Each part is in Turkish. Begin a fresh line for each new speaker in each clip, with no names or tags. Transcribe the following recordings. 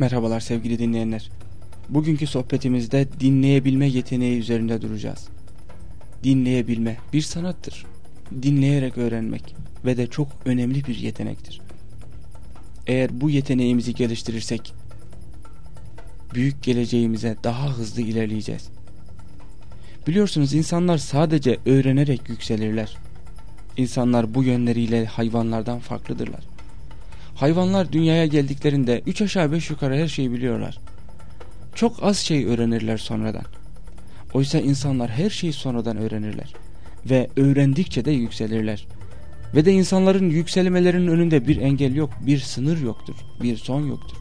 Merhabalar sevgili dinleyenler. Bugünkü sohbetimizde dinleyebilme yeteneği üzerinde duracağız. Dinleyebilme bir sanattır. Dinleyerek öğrenmek ve de çok önemli bir yetenektir. Eğer bu yeteneğimizi geliştirirsek büyük geleceğimize daha hızlı ilerleyeceğiz. Biliyorsunuz insanlar sadece öğrenerek yükselirler. İnsanlar bu yönleriyle hayvanlardan farklıdırlar. Hayvanlar dünyaya geldiklerinde üç aşağı beş yukarı her şeyi biliyorlar. Çok az şey öğrenirler sonradan. Oysa insanlar her şeyi sonradan öğrenirler. Ve öğrendikçe de yükselirler. Ve de insanların yükselmelerinin önünde bir engel yok, bir sınır yoktur, bir son yoktur.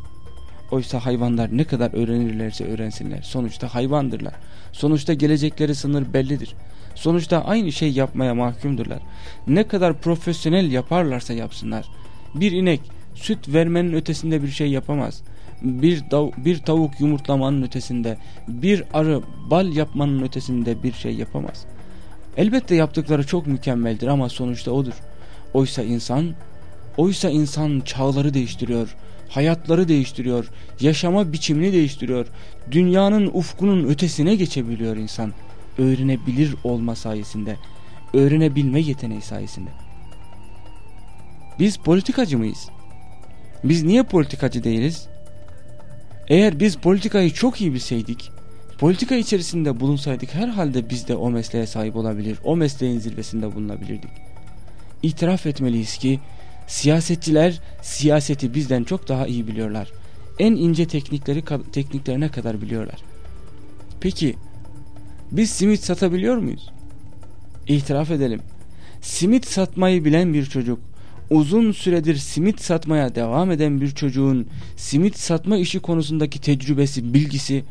Oysa hayvanlar ne kadar öğrenirlerse öğrensinler. Sonuçta hayvandırlar. Sonuçta gelecekleri sınır bellidir. Sonuçta aynı şey yapmaya mahkumdurlar. Ne kadar profesyonel yaparlarsa yapsınlar. Bir inek süt vermenin ötesinde bir şey yapamaz. Bir, bir tavuk yumurtlamanın ötesinde, bir arı bal yapmanın ötesinde bir şey yapamaz. Elbette yaptıkları çok mükemmeldir ama sonuçta odur. Oysa insan, oysa insan çağları değiştiriyor, hayatları değiştiriyor, yaşama biçimini değiştiriyor. Dünyanın ufkunun ötesine geçebiliyor insan. Öğrenebilir olma sayesinde, öğrenebilme yeteneği sayesinde. Biz politikacı mıyız? Biz niye politikacı değiliz? Eğer biz politikayı çok iyi bilseydik, politika içerisinde bulunsaydık herhalde biz de o mesleğe sahip olabilir, o mesleğin zirvesinde bulunabilirdik. İtiraf etmeliyiz ki siyasetçiler siyaseti bizden çok daha iyi biliyorlar. En ince teknikleri tekniklerine kadar biliyorlar. Peki biz simit satabiliyor muyuz? İtiraf edelim. Simit satmayı bilen bir çocuk uzun süredir simit satmaya devam eden bir çocuğun simit satma işi konusundaki tecrübesi, bilgisi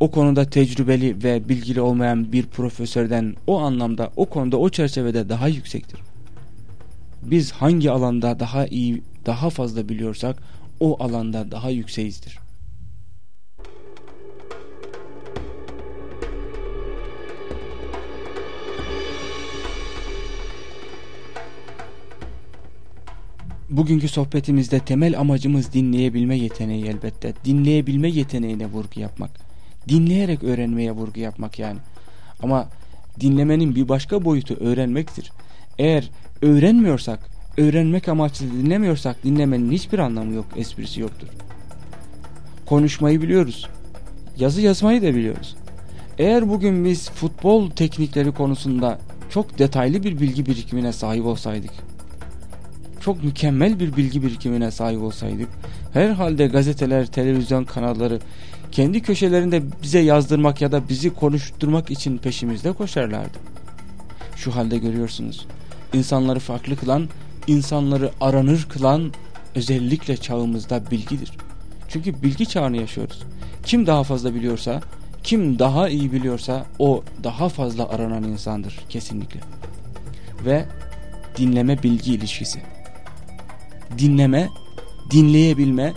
o konuda tecrübeli ve bilgili olmayan bir profesörden o anlamda, o konuda, o çerçevede daha yüksektir. Biz hangi alanda daha iyi, daha fazla biliyorsak o alanda daha yükseğizdir. Bugünkü sohbetimizde temel amacımız dinleyebilme yeteneği elbette. Dinleyebilme yeteneğine vurgu yapmak. Dinleyerek öğrenmeye vurgu yapmak yani. Ama dinlemenin bir başka boyutu öğrenmektir. Eğer öğrenmiyorsak, öğrenmek amaçlı dinlemiyorsak dinlemenin hiçbir anlamı yok, esprisi yoktur. Konuşmayı biliyoruz. Yazı yazmayı da biliyoruz. Eğer bugün biz futbol teknikleri konusunda çok detaylı bir bilgi birikimine sahip olsaydık, çok mükemmel bir bilgi birikimine sahip olsaydık herhalde gazeteler, televizyon kanalları kendi köşelerinde bize yazdırmak ya da bizi konuşturmak için peşimizde koşarlardı. Şu halde görüyorsunuz. insanları farklı kılan, insanları aranır kılan özellikle çağımızda bilgidir. Çünkü bilgi çağını yaşıyoruz. Kim daha fazla biliyorsa, kim daha iyi biliyorsa o daha fazla aranan insandır kesinlikle. Ve dinleme bilgi ilişkisi dinleme, dinleyebilme,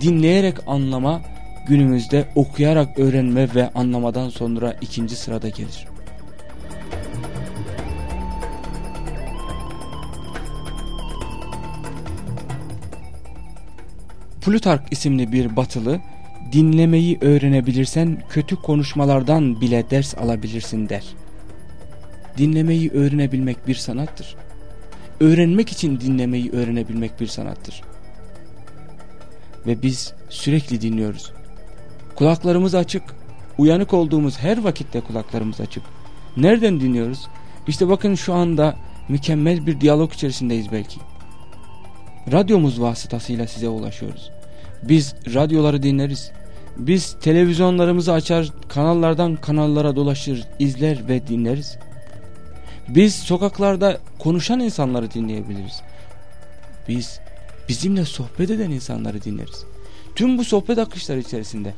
dinleyerek anlama günümüzde okuyarak öğrenme ve anlamadan sonra ikinci sırada gelir. Plutark isimli bir batılı dinlemeyi öğrenebilirsen kötü konuşmalardan bile ders alabilirsin der. Dinlemeyi öğrenebilmek bir sanattır öğrenmek için dinlemeyi öğrenebilmek bir sanattır. Ve biz sürekli dinliyoruz. Kulaklarımız açık. Uyanık olduğumuz her vakitte kulaklarımız açık. Nereden dinliyoruz? İşte bakın şu anda mükemmel bir diyalog içerisindeyiz belki. Radyomuz vasıtasıyla size ulaşıyoruz. Biz radyoları dinleriz. Biz televizyonlarımızı açar, kanallardan kanallara dolaşır, izler ve dinleriz. Biz sokaklarda konuşan insanları dinleyebiliriz. Biz bizimle sohbet eden insanları dinleriz. Tüm bu sohbet akışları içerisinde,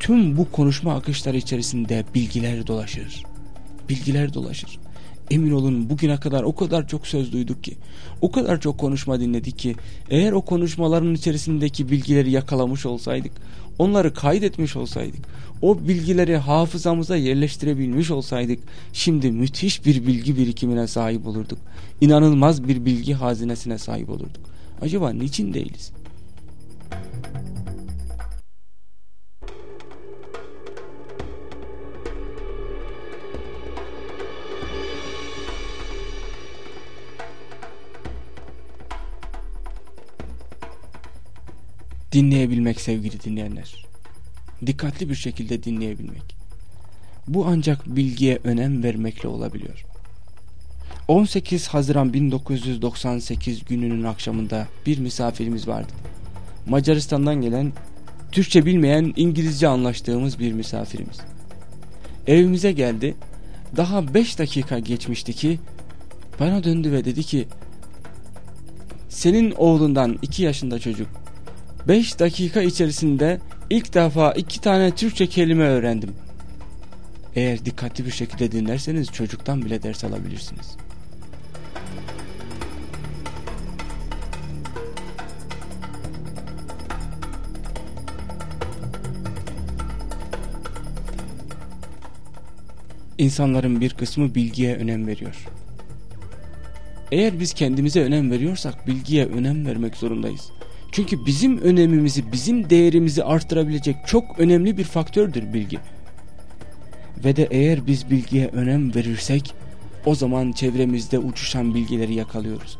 tüm bu konuşma akışları içerisinde bilgiler dolaşır. Bilgiler dolaşır. Emin olun bugüne kadar o kadar çok söz duyduk ki, o kadar çok konuşma dinledik ki, eğer o konuşmaların içerisindeki bilgileri yakalamış olsaydık, onları kaydetmiş olsaydık, o bilgileri hafızamıza yerleştirebilmiş olsaydık, şimdi müthiş bir bilgi birikimine sahip olurduk. İnanılmaz bir bilgi hazinesine sahip olurduk. Acaba niçin değiliz? Dinleyebilmek sevgili dinleyenler. Dikkatli bir şekilde dinleyebilmek. Bu ancak bilgiye önem vermekle olabiliyor. 18 Haziran 1998 gününün akşamında bir misafirimiz vardı. Macaristan'dan gelen, Türkçe bilmeyen, İngilizce anlaştığımız bir misafirimiz. Evimize geldi. Daha 5 dakika geçmişti ki bana döndü ve dedi ki senin oğlundan 2 yaşında çocuk 5 dakika içerisinde ilk defa 2 tane Türkçe kelime öğrendim. Eğer dikkatli bir şekilde dinlerseniz çocuktan bile ders alabilirsiniz. İnsanların bir kısmı bilgiye önem veriyor. Eğer biz kendimize önem veriyorsak bilgiye önem vermek zorundayız. Çünkü bizim önemimizi, bizim değerimizi arttırabilecek çok önemli bir faktördür bilgi. Ve de eğer biz bilgiye önem verirsek o zaman çevremizde uçuşan bilgileri yakalıyoruz.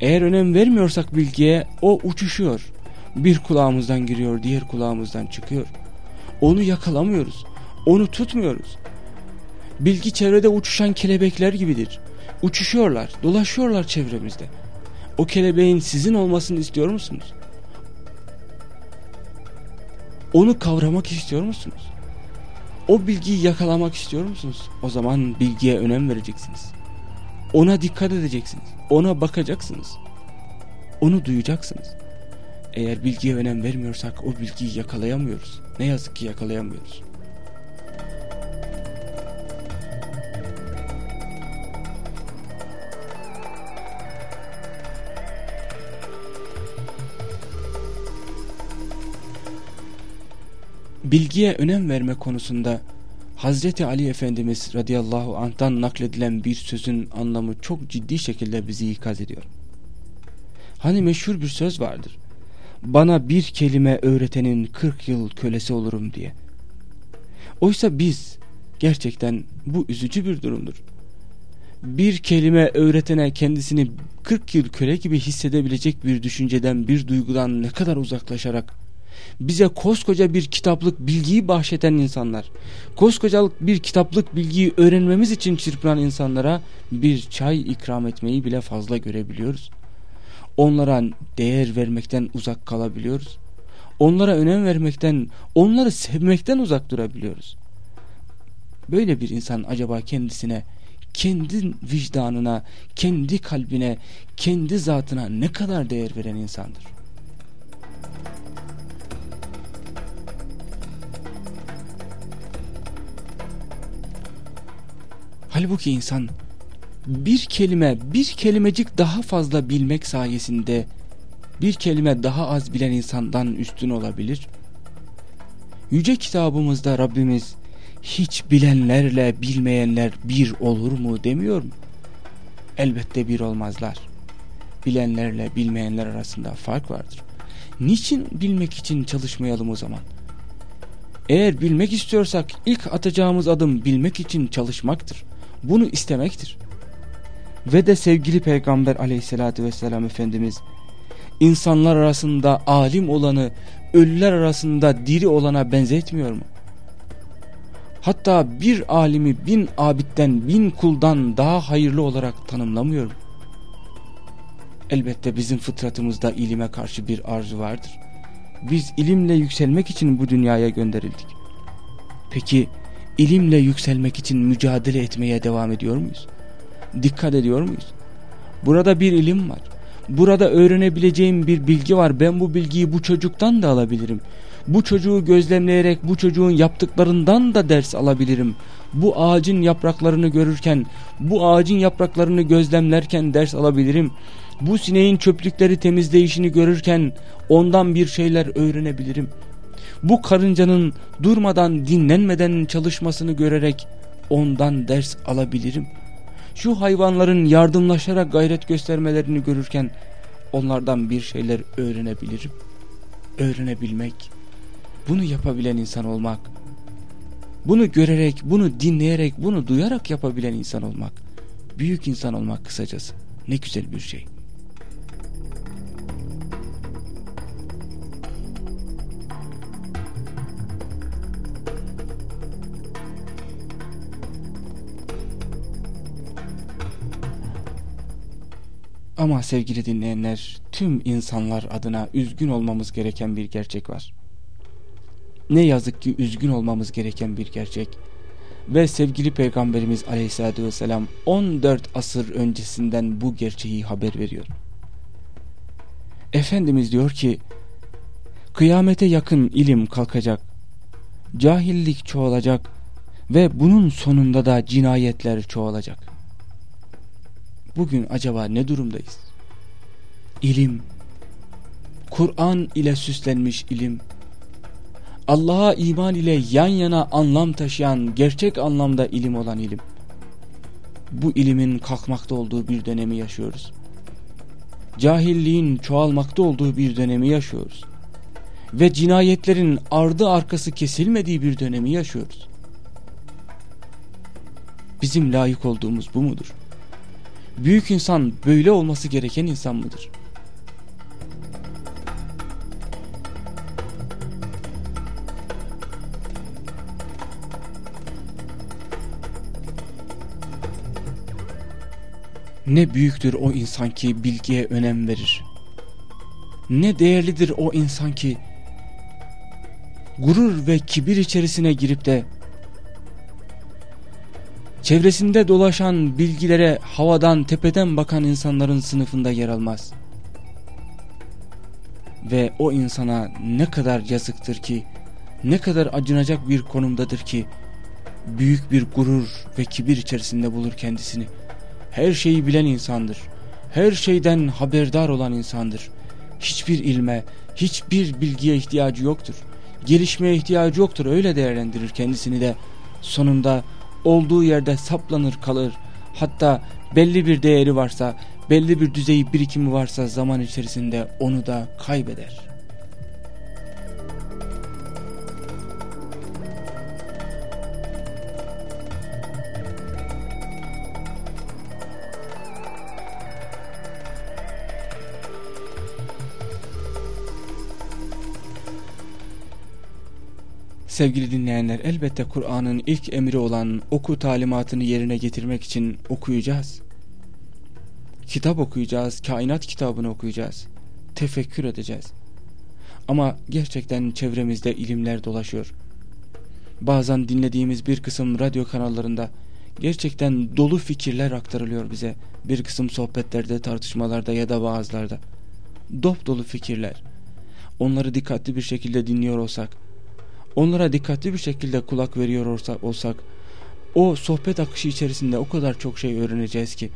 Eğer önem vermiyorsak bilgiye o uçuşuyor. Bir kulağımızdan giriyor, diğer kulağımızdan çıkıyor. Onu yakalamıyoruz. Onu tutmuyoruz. Bilgi çevrede uçuşan kelebekler gibidir. Uçuşuyorlar, dolaşıyorlar çevremizde. O kelebeğin sizin olmasını istiyor musunuz? Onu kavramak istiyor musunuz? O bilgiyi yakalamak istiyor musunuz? O zaman bilgiye önem vereceksiniz. Ona dikkat edeceksiniz. Ona bakacaksınız. Onu duyacaksınız. Eğer bilgiye önem vermiyorsak o bilgiyi yakalayamıyoruz. Ne yazık ki yakalayamıyoruz. Bilgiye önem verme konusunda Hazreti Ali Efendimiz radıyallahu anh'tan nakledilen bir sözün anlamı çok ciddi şekilde bizi ikaz ediyor. Hani meşhur bir söz vardır. Bana bir kelime öğretenin 40 yıl kölesi olurum diye. Oysa biz gerçekten bu üzücü bir durumdur. Bir kelime öğretene kendisini 40 yıl köle gibi hissedebilecek bir düşünceden, bir duygudan ne kadar uzaklaşarak bize koskoca bir kitaplık bilgiyi bahşeden insanlar, koskocalık bir kitaplık bilgiyi öğrenmemiz için çırpınan insanlara bir çay ikram etmeyi bile fazla görebiliyoruz. Onlara değer vermekten uzak kalabiliyoruz. Onlara önem vermekten, onları sevmekten uzak durabiliyoruz. Böyle bir insan acaba kendisine, kendi vicdanına, kendi kalbine, kendi zatına ne kadar değer veren insandır? Halbuki insan bir kelime, bir kelimecik daha fazla bilmek sayesinde bir kelime daha az bilen insandan üstün olabilir. Yüce kitabımızda Rabbimiz hiç bilenlerle bilmeyenler bir olur mu demiyor mu? Elbette bir olmazlar. Bilenlerle bilmeyenler arasında fark vardır. Niçin bilmek için çalışmayalım o zaman? Eğer bilmek istiyorsak ilk atacağımız adım bilmek için çalışmaktır bunu istemektir. Ve de sevgili peygamber aleyhissalatü vesselam Efendimiz insanlar arasında alim olanı ölüler arasında diri olana benzetmiyor mu? Hatta bir alimi bin abitten bin kuldan daha hayırlı olarak tanımlamıyor mu? Elbette bizim fıtratımızda ilime karşı bir arzu vardır. Biz ilimle yükselmek için bu dünyaya gönderildik. Peki ilimle yükselmek için mücadele etmeye devam ediyor muyuz? Dikkat ediyor muyuz? Burada bir ilim var. Burada öğrenebileceğim bir bilgi var. Ben bu bilgiyi bu çocuktan da alabilirim. Bu çocuğu gözlemleyerek bu çocuğun yaptıklarından da ders alabilirim. Bu ağacın yapraklarını görürken, bu ağacın yapraklarını gözlemlerken ders alabilirim. Bu sineğin çöplükleri temizleyişini görürken ondan bir şeyler öğrenebilirim.'' Bu karıncanın durmadan dinlenmeden çalışmasını görerek ondan ders alabilirim. Şu hayvanların yardımlaşarak gayret göstermelerini görürken onlardan bir şeyler öğrenebilirim. Öğrenebilmek, bunu yapabilen insan olmak, bunu görerek, bunu dinleyerek, bunu duyarak yapabilen insan olmak, büyük insan olmak kısacası ne güzel bir şey. Ama sevgili dinleyenler, tüm insanlar adına üzgün olmamız gereken bir gerçek var. Ne yazık ki üzgün olmamız gereken bir gerçek. Ve sevgili Peygamberimiz Aleyhisselatü Vesselam 14 asır öncesinden bu gerçeği haber veriyor. Efendimiz diyor ki, kıyamete yakın ilim kalkacak, cahillik çoğalacak ve bunun sonunda da cinayetler çoğalacak. Bugün acaba ne durumdayız? İlim, Kur'an ile süslenmiş ilim, Allah'a iman ile yan yana anlam taşıyan gerçek anlamda ilim olan ilim. Bu ilimin kalkmakta olduğu bir dönemi yaşıyoruz. Cahilliğin çoğalmakta olduğu bir dönemi yaşıyoruz. Ve cinayetlerin ardı arkası kesilmediği bir dönemi yaşıyoruz. Bizim layık olduğumuz bu mudur? Büyük insan böyle olması gereken insan mıdır? Ne büyüktür o insan ki bilgiye önem verir. Ne değerlidir o insan ki gurur ve kibir içerisine girip de çevresinde dolaşan bilgilere havadan tepeden bakan insanların sınıfında yer almaz. Ve o insana ne kadar yazıktır ki, ne kadar acınacak bir konumdadır ki, büyük bir gurur ve kibir içerisinde bulur kendisini. Her şeyi bilen insandır. Her şeyden haberdar olan insandır. Hiçbir ilme, hiçbir bilgiye ihtiyacı yoktur. Gelişmeye ihtiyacı yoktur. Öyle değerlendirir kendisini de. Sonunda olduğu yerde saplanır kalır. Hatta belli bir değeri varsa, belli bir düzeyi birikimi varsa zaman içerisinde onu da kaybeder. Sevgili dinleyenler elbette Kur'an'ın ilk emri olan oku talimatını yerine getirmek için okuyacağız. Kitap okuyacağız, kainat kitabını okuyacağız. Tefekkür edeceğiz. Ama gerçekten çevremizde ilimler dolaşıyor. Bazen dinlediğimiz bir kısım radyo kanallarında gerçekten dolu fikirler aktarılıyor bize. Bir kısım sohbetlerde, tartışmalarda ya da vaazlarda. Dop dolu fikirler. Onları dikkatli bir şekilde dinliyor olsak, onlara dikkatli bir şekilde kulak veriyor olsak, o sohbet akışı içerisinde o kadar çok şey öğreneceğiz ki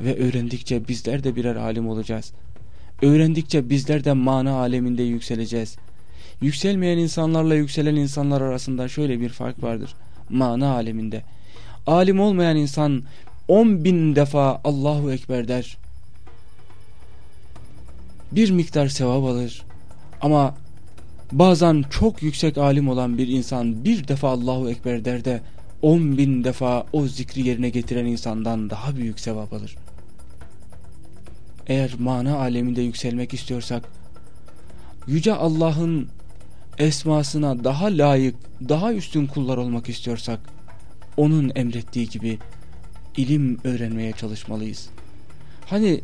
ve öğrendikçe bizler de birer alim olacağız. Öğrendikçe bizler de mana aleminde yükseleceğiz. Yükselmeyen insanlarla yükselen insanlar arasında şöyle bir fark vardır. Mana aleminde. Alim olmayan insan on bin defa Allahu Ekber der. Bir miktar sevap alır. Ama Bazen çok yüksek alim olan bir insan bir defa Allahu Ekber der de on bin defa o zikri yerine getiren insandan daha büyük sevap alır. Eğer mana aleminde yükselmek istiyorsak, Yüce Allah'ın esmasına daha layık, daha üstün kullar olmak istiyorsak, onun emrettiği gibi ilim öğrenmeye çalışmalıyız. Hani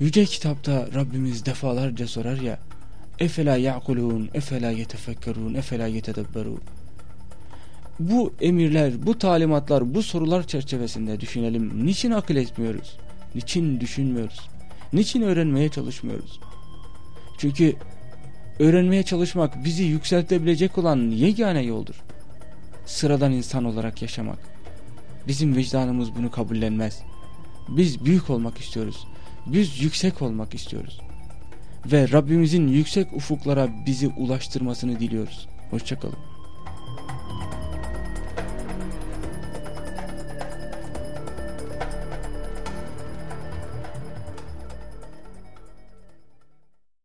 Yüce Kitapta Rabbimiz defalarca sorar ya, Efela ya'kulun, efela yetefekkerun, efela yetedebberun. Bu emirler, bu talimatlar, bu sorular çerçevesinde düşünelim. Niçin akıl etmiyoruz? Niçin düşünmüyoruz? Niçin öğrenmeye çalışmıyoruz? Çünkü öğrenmeye çalışmak bizi yükseltebilecek olan yegane yoldur. Sıradan insan olarak yaşamak. Bizim vicdanımız bunu kabullenmez. Biz büyük olmak istiyoruz. Biz yüksek olmak istiyoruz ve Rabbimizin yüksek ufuklara bizi ulaştırmasını diliyoruz. Hoşçakalın.